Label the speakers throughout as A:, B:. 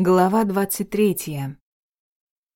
A: Глава 23.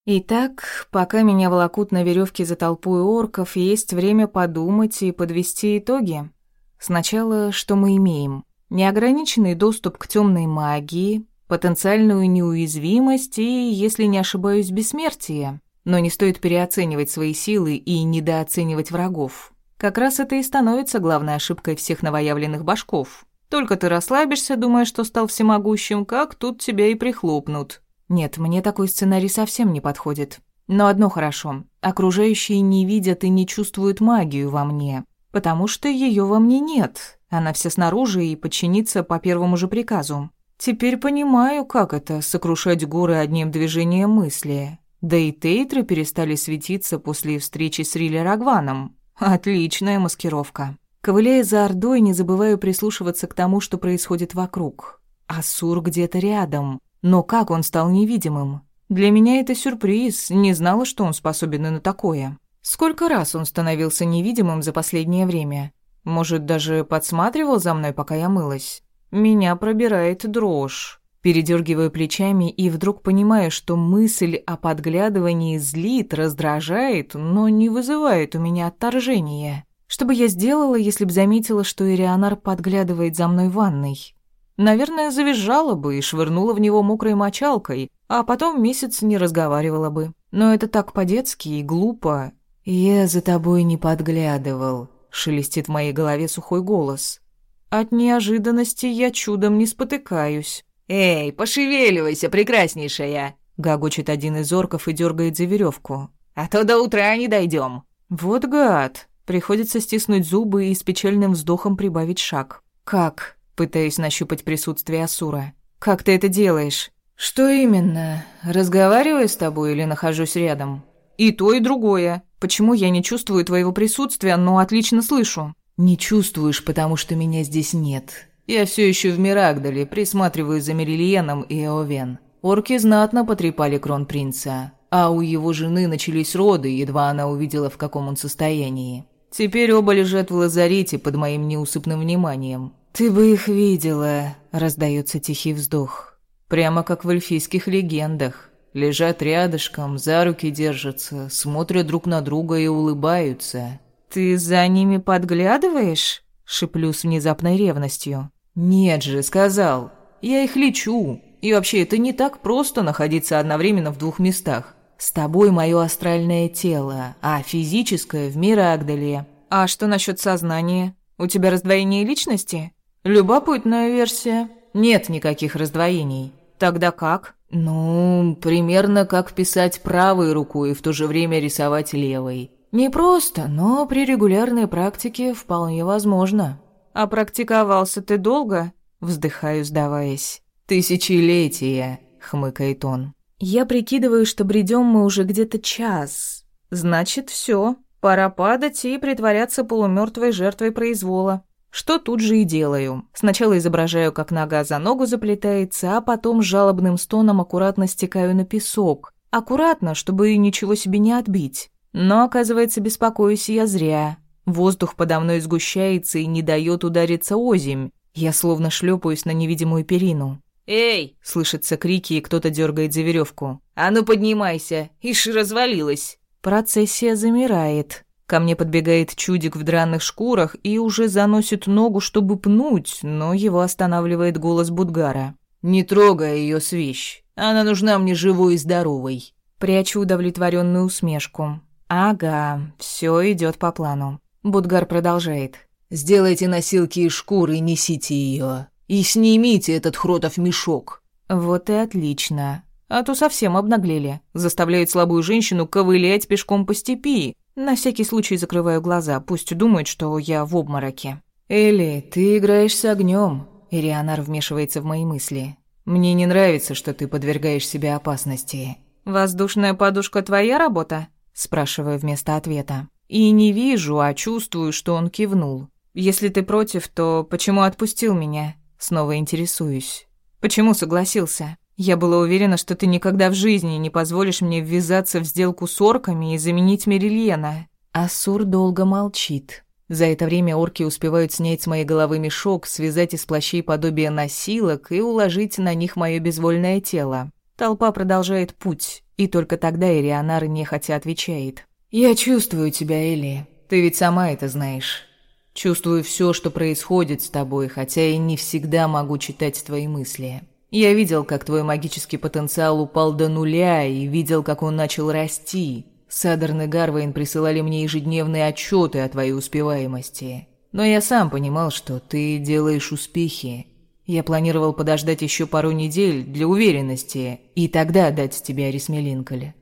A: Итак, пока меня волокут на веревке за толпой орков, есть время подумать и подвести итоги. Сначала, что мы имеем? Неограниченный доступ к темной магии, потенциальную неуязвимость и, если не ошибаюсь, бессмертие. Но не стоит переоценивать свои силы и недооценивать врагов. Как раз это и становится главной ошибкой всех новоявленных башков. Только ты расслабишься, думая, что стал всемогущим, как тут тебя и прихлопнут. Нет, мне такой сценарий совсем не подходит. Но одно хорошо. Окружающие не видят и не чувствуют магию во мне. Потому что ее во мне нет. Она вся снаружи и подчинится по первому же приказу. Теперь понимаю, как это — сокрушать горы одним движением мысли. Да и тейтры перестали светиться после встречи с Рилли Рагваном. Отличная маскировка. Ковыляя за Ордой, не забываю прислушиваться к тому, что происходит вокруг. Асур где-то рядом. Но как он стал невидимым? Для меня это сюрприз, не знала, что он способен и на такое. Сколько раз он становился невидимым за последнее время? Может, даже подсматривал за мной, пока я мылась? Меня пробирает дрожь. Передергиваю плечами и вдруг понимаю, что мысль о подглядывании злит, раздражает, но не вызывает у меня отторжения. Что бы я сделала, если бы заметила, что Ирианар подглядывает за мной в ванной? Наверное, завизжала бы и швырнула в него мокрой мочалкой, а потом месяц не разговаривала бы. Но это так по-детски и глупо. «Я за тобой не подглядывал», — шелестит в моей голове сухой голос. От неожиданности я чудом не спотыкаюсь.
B: «Эй, пошевеливайся, прекраснейшая!»
A: — гагочет один из орков и дергает за веревку.
B: «А то до утра не дойдем.
A: «Вот гад!» Приходится стиснуть зубы и с печальным вздохом прибавить шаг. «Как?» — пытаюсь нащупать присутствие Асура. «Как ты это делаешь?» «Что именно? Разговариваю с тобой или нахожусь рядом?» «И то, и другое. Почему я не чувствую твоего присутствия, но отлично слышу?» «Не чувствуешь, потому что меня здесь нет. Я все еще в Мирагдале, присматриваю за Мерильеном и Эовен. Орки знатно потрепали кронпринца, а у его жены начались роды, едва она увидела, в каком он состоянии. Теперь оба лежат в лазарете под моим неусыпным вниманием. «Ты бы их видела», — раздается тихий вздох. «Прямо как в эльфийских легендах. Лежат рядышком, за руки держатся, смотрят друг на друга и улыбаются». «Ты за ними подглядываешь?» — шиплю с внезапной ревностью. «Нет же, сказал. Я их лечу. И вообще, это не так просто находиться одновременно в двух местах. С тобой мое астральное тело, а физическое в Мирагдале. А что насчет сознания? У тебя раздвоение личности? Любопытная версия. Нет никаких раздвоений. Тогда как? Ну, примерно как писать правой рукой и в то же время рисовать левой. Не просто, но при регулярной практике вполне возможно. А практиковался ты долго? Вздыхаю, сдаваясь. Тысячелетия, хмыкает он. Я прикидываю, что бредем мы уже где-то час. Значит, все, пора падать и притворяться полумертвой жертвой произвола. Что тут же и делаю. Сначала изображаю, как нога за ногу заплетается, а потом жалобным стоном аккуратно стекаю на песок. Аккуратно, чтобы ничего себе не отбить. Но, оказывается, беспокоюсь я зря. Воздух подо мной сгущается и не дает удариться озимь. Я словно шлепаюсь на невидимую перину.
B: «Эй!»
A: — слышатся крики, и кто-то дергает за веревку.
B: «А ну поднимайся! Ишь, развалилась!»
A: Процессия замирает. Ко мне подбегает чудик в драных шкурах и уже заносит ногу, чтобы пнуть, но его останавливает голос Будгара. «Не трогай ее свищ. Она нужна мне живой и здоровой». Прячу удовлетворенную усмешку. «Ага, все идет по плану». Будгар продолжает.
B: «Сделайте носилки из шкуры и несите ее. И снимите этот хротов мешок».
A: «Вот и отлично. А то совсем обнаглели. Заставляют слабую женщину ковылять пешком по степи. На всякий случай закрываю глаза, пусть думают, что я в обмороке». «Элли, ты играешь с огнем. Ирианар вмешивается в мои мысли. «Мне не нравится, что ты подвергаешь себя опасности». «Воздушная подушка твоя работа?» Спрашиваю вместо ответа. И не вижу, а чувствую, что он кивнул. «Если ты против, то почему отпустил меня?» Снова интересуюсь. Почему согласился? Я была уверена, что ты никогда в жизни не позволишь мне ввязаться в сделку с орками и заменить Мерильена. Асур долго молчит. За это время орки успевают снять с моей головы мешок, связать из плащей подобие носилок и уложить на них мое безвольное тело. Толпа продолжает путь, и только тогда Ирианар нехотя отвечает. «Я чувствую тебя, Эли. Ты ведь сама это знаешь. Чувствую все, что происходит с тобой, хотя и не всегда могу читать твои мысли. Я видел, как твой магический потенциал упал до нуля, и видел, как он начал расти. Садерн и Гарвейн присылали мне ежедневные отчеты о твоей успеваемости. Но я сам понимал, что ты делаешь успехи. Я планировал подождать еще пару недель для уверенности и тогда дать тебе Арисмелинколе.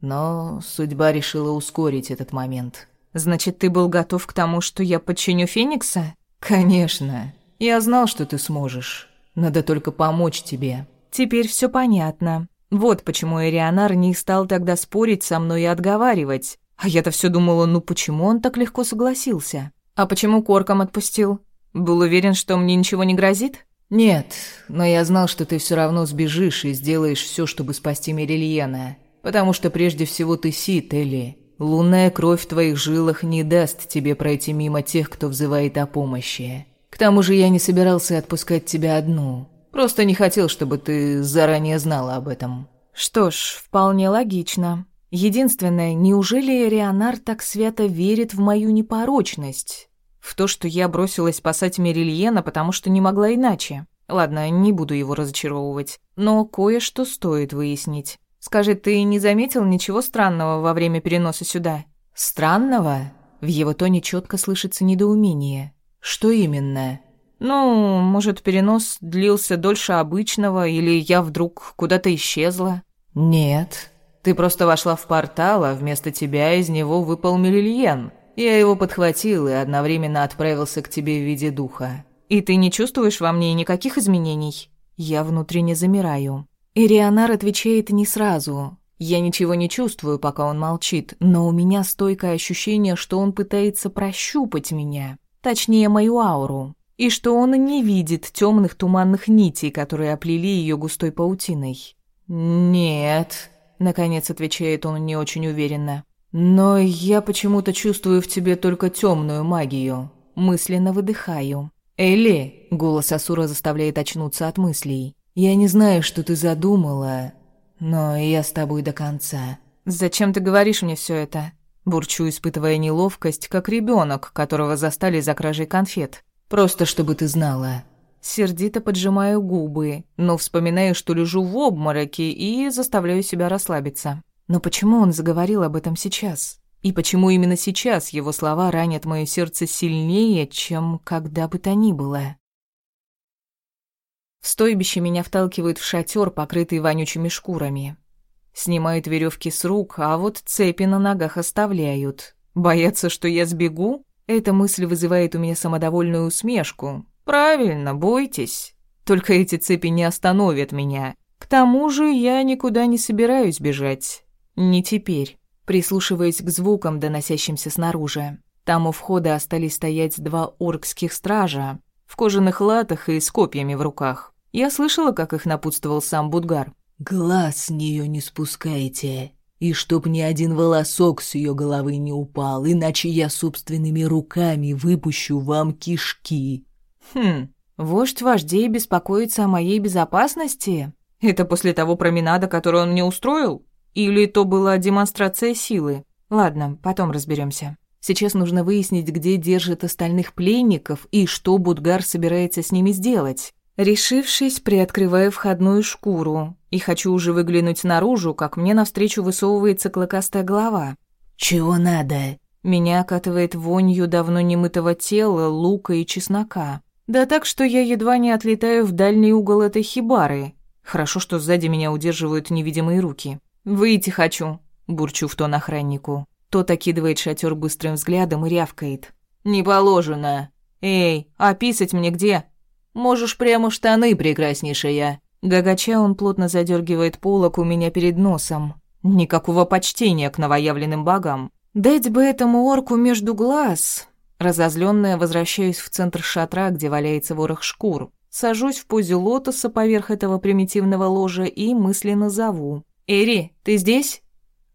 A: Но судьба решила ускорить этот момент.
B: Значит, ты был готов к тому, что я подчиню Феникса?
A: Конечно. Я знал, что ты сможешь. Надо только помочь тебе.
B: Теперь все понятно. Вот почему Эрианар не стал тогда спорить со мной и отговаривать. А я-то все думала, ну почему он так легко согласился? А почему Корком отпустил? Был уверен, что мне ничего не грозит?
A: Нет, но я знал, что ты все равно сбежишь и сделаешь все, чтобы спасти Мерильена. Потому что прежде всего ты Сит, Элли. Лунная кровь в твоих жилах не даст тебе пройти мимо тех, кто взывает о помощи. К тому же я не собирался отпускать тебя одну. Просто не хотел, чтобы ты заранее знала об этом».
B: «Что ж, вполне логично. Единственное, неужели Рионар так свято верит в мою непорочность? В то, что я бросилась спасать Мерильена, потому что не могла иначе? Ладно, не буду его разочаровывать. Но кое-что стоит выяснить. Скажи, ты не заметил ничего странного во время переноса сюда?»
A: «Странного?» В его тоне четко слышится недоумение. «Что именно?»
B: Ну, может, перенос длился дольше обычного, или я вдруг куда-то исчезла?
A: Нет. Ты просто вошла в портал, а вместо тебя из него выпал Мерильен. Я его подхватил и одновременно отправился к тебе в виде духа.
B: И ты не чувствуешь во мне никаких изменений? Я внутренне замираю. Ирианар отвечает не сразу. Я ничего не чувствую, пока он молчит, но у меня стойкое ощущение, что он пытается прощупать меня. Точнее, мою ауру и что он не видит темных туманных нитей, которые оплели ее густой паутиной.
A: «Нет», — наконец отвечает он не очень уверенно. «Но я почему-то чувствую в тебе только темную магию». Мысленно выдыхаю. «Элли», — голос Асура заставляет очнуться от мыслей. «Я не знаю, что ты задумала, но я с тобой до конца».
B: «Зачем ты говоришь мне все это?» Бурчу, испытывая неловкость, как ребенок, которого застали за кражей конфет.
A: Просто чтобы ты знала».
B: Сердито поджимаю губы, но вспоминаю, что лежу в обмороке и заставляю себя расслабиться. Но почему он заговорил об этом сейчас? И почему именно сейчас его слова ранят мое сердце сильнее, чем когда бы то ни было? В стойбище меня вталкивают в шатер, покрытый вонючими шкурами. Снимают веревки с рук, а вот цепи на ногах оставляют. Боятся, что я сбегу? Эта мысль вызывает у меня самодовольную усмешку. Правильно, бойтесь. Только эти цепи не остановят меня. К тому же я никуда не собираюсь бежать. Не теперь. Прислушиваясь к звукам, доносящимся снаружи. Там у входа остались стоять два оркских стража в кожаных латах и с копьями в руках. Я слышала, как их напутствовал сам Будгар.
A: «Глаз с нее не спускайте», и чтоб ни один волосок с ее головы не упал, иначе я собственными руками выпущу вам кишки».
B: «Хм, вождь вождей беспокоится о моей безопасности? Это после того променада, который он мне устроил? Или то была демонстрация силы? Ладно, потом разберемся. Сейчас нужно выяснить, где держит остальных пленников и что Будгар собирается с ними сделать. Решившись, приоткрываю входную шкуру и хочу уже выглянуть наружу, как мне навстречу высовывается клыкастая голова.
A: «Чего надо?»
B: Меня окатывает вонью давно немытого тела, лука и чеснока. Да так, что я едва не отлетаю в дальний угол этой хибары. Хорошо, что сзади меня удерживают невидимые руки. «Выйти хочу», — бурчу в тон охраннику. Тот окидывает шатер быстрым взглядом и рявкает. «Не положено. Эй, а писать мне где?» Можешь прямо штаны, прекраснейшая». Гагача он плотно задергивает полок у меня перед носом. Никакого почтения к новоявленным богам. Дать бы этому орку между глаз. Разозленная возвращаюсь в центр шатра, где валяется ворох шкур. Сажусь в позе лотоса поверх этого примитивного ложа и мысленно зову. «Эри, ты здесь?»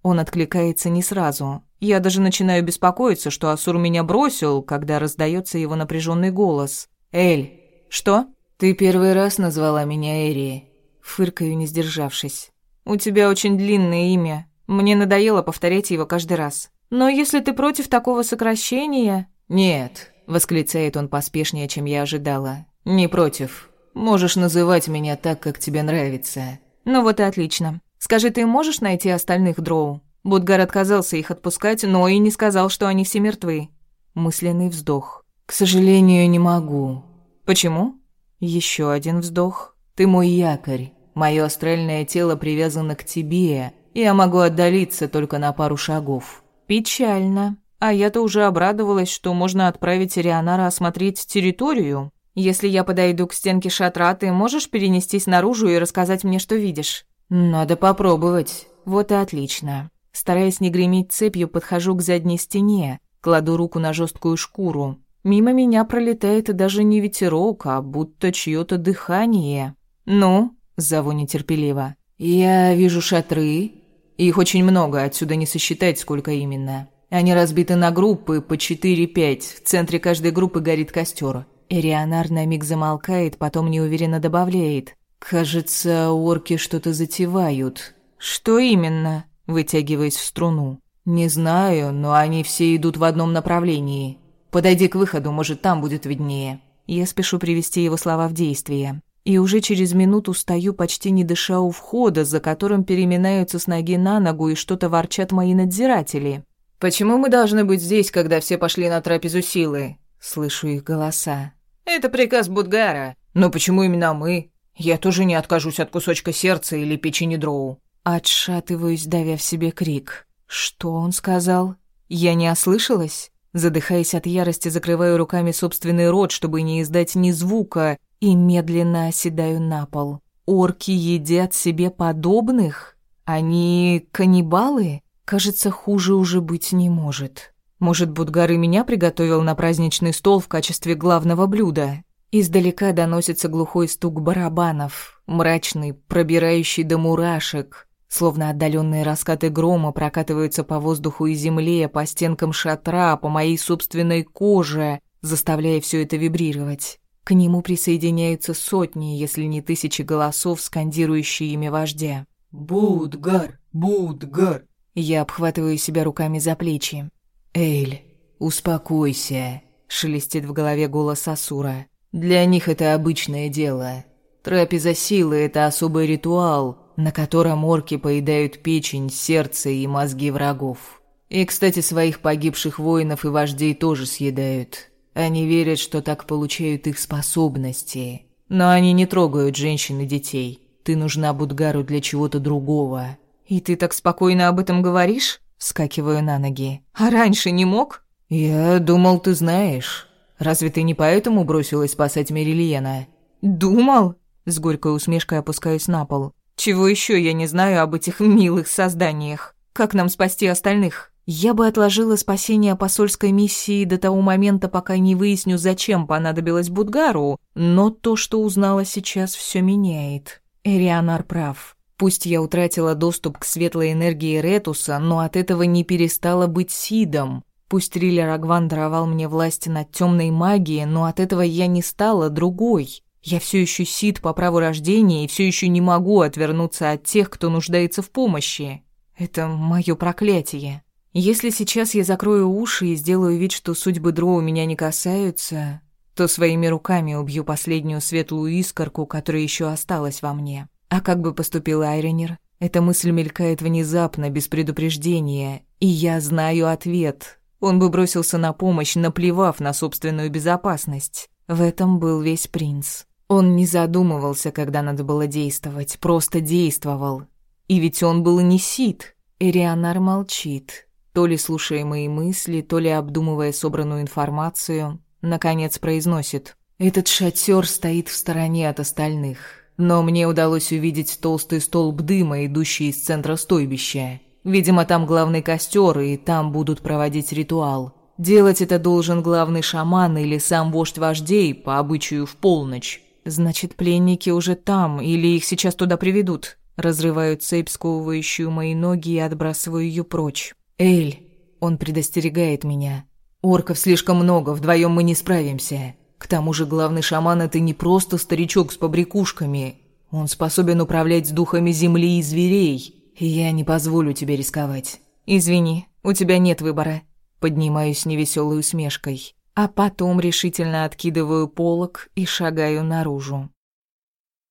B: Он откликается не сразу. Я даже начинаю беспокоиться, что Асур меня бросил, когда раздается его напряженный голос. «Эль!» «Что?»
A: «Ты первый раз назвала меня Эри», —
B: фыркаю, не сдержавшись. «У тебя очень длинное имя. Мне надоело повторять его каждый раз. Но если ты против такого сокращения...»
A: «Нет», — восклицает он поспешнее, чем я ожидала. «Не против. Можешь называть меня так, как тебе нравится».
B: «Ну вот и отлично. Скажи, ты можешь найти остальных дроу?» Будгар отказался их отпускать, но и не сказал, что они все мертвы. Мысленный вздох.
A: «К сожалению, не могу».
B: «Почему?»
A: Еще один вздох. «Ты мой якорь. Мое астральное тело привязано к тебе. Я могу отдалиться только на пару шагов».
B: «Печально. А я-то уже обрадовалась, что можно отправить Рианара осмотреть территорию. Если я подойду к стенке шатра, ты можешь перенестись наружу и рассказать мне, что видишь?»
A: «Надо попробовать».
B: «Вот и отлично». Стараясь не греметь цепью, подхожу к задней стене, кладу руку на жесткую шкуру. Мимо меня пролетает даже не ветерок, а будто чьё-то дыхание. «Ну?» — зову нетерпеливо.
A: «Я вижу шатры. Их очень много, отсюда не сосчитать, сколько именно. Они разбиты на группы по 4-5. В центре каждой группы горит костер.
B: Эрионар на миг замолкает, потом неуверенно добавляет.
A: «Кажется, орки что-то затевают».
B: «Что именно?» вытягиваясь в струну.
A: «Не знаю, но они все идут в одном направлении. Подойди к выходу, может, там будет виднее».
B: Я спешу привести его слова в действие. И уже через минуту стою, почти не дыша у входа, за которым переминаются с ноги на ногу и что-то ворчат мои надзиратели.
A: «Почему мы должны быть здесь, когда все пошли на трапезу силы?»
B: Слышу их голоса.
A: «Это приказ Будгара. Но почему именно мы? Я тоже не откажусь от кусочка сердца или печени дроу».
B: Отшатываюсь, давя в себе крик. Что он сказал? Я не ослышалась? Задыхаясь от ярости, закрываю руками собственный рот, чтобы не издать ни звука, и медленно оседаю на пол. Орки едят себе подобных? Они каннибалы? Кажется, хуже уже быть не может. Может, Будгар меня приготовил на праздничный стол в качестве главного блюда? Издалека доносится глухой стук барабанов, мрачный, пробирающий до мурашек. Словно отдаленные раскаты грома прокатываются по воздуху и земле, по стенкам шатра, по моей собственной коже, заставляя все это вибрировать. К нему присоединяются сотни, если не тысячи голосов, скандирующие имя вождя.
A: «Будгар! Будгар!»
B: Я обхватываю себя руками за плечи.
A: «Эйль, успокойся», — шелестит в голове голос Асура. «Для них это обычное дело. Трапеза силы — это особый ритуал, на котором орки поедают печень, сердце и мозги врагов. И, кстати, своих погибших воинов и вождей тоже съедают. Они верят, что так получают их способности. Но они не трогают женщин и детей. Ты нужна Будгару для чего-то другого.
B: И ты так спокойно об этом говоришь? Скакиваю на ноги. А раньше не мог?
A: Я думал, ты знаешь. Разве ты не поэтому бросилась спасать Мерильена?
B: Думал? С горькой усмешкой опускаюсь на пол. Чего еще я не знаю об этих милых созданиях? Как нам спасти остальных? Я бы отложила спасение посольской миссии до того момента, пока не выясню, зачем понадобилось Будгару, но то, что узнала сейчас, все меняет. Эрианар прав. Пусть я утратила доступ к светлой энергии Ретуса, но от этого не перестала быть Сидом. Пусть Риллер Агван даровал мне власть над темной магией, но от этого я не стала другой. Я все еще сид по праву рождения и все еще не могу отвернуться от тех, кто нуждается в помощи. Это мое проклятие. Если сейчас я закрою уши и сделаю вид, что судьбы Дроу меня не касаются, то своими руками убью последнюю светлую искорку, которая еще осталась во мне. А как бы поступил Айренер? Эта мысль мелькает внезапно, без предупреждения, и я знаю ответ. Он бы бросился на помощь, наплевав на собственную безопасность. В этом был весь принц. Он не задумывался, когда надо было действовать, просто действовал. И ведь он был не Сид. Эрианар молчит, то ли слушая мои мысли, то ли обдумывая собранную информацию, наконец произносит. «Этот шатер стоит в стороне от остальных, но мне удалось увидеть толстый столб дыма, идущий из центра стойбища. Видимо, там главный костер, и там будут проводить ритуал. Делать это должен главный шаман или сам вождь вождей, по обычаю в полночь. Значит, пленники уже там, или их сейчас туда приведут. Разрываю цепь, сковывающую мои ноги, и отбрасываю ее прочь.
A: Эль, Он предостерегает меня. «Орков слишком много, вдвоем мы не справимся. К тому же главный шаман — это не просто старичок с побрякушками. Он способен управлять духами земли и зверей. Я не позволю тебе рисковать».
B: «Извини, у тебя нет выбора». Поднимаюсь невеселой усмешкой, а потом решительно откидываю полог и шагаю наружу.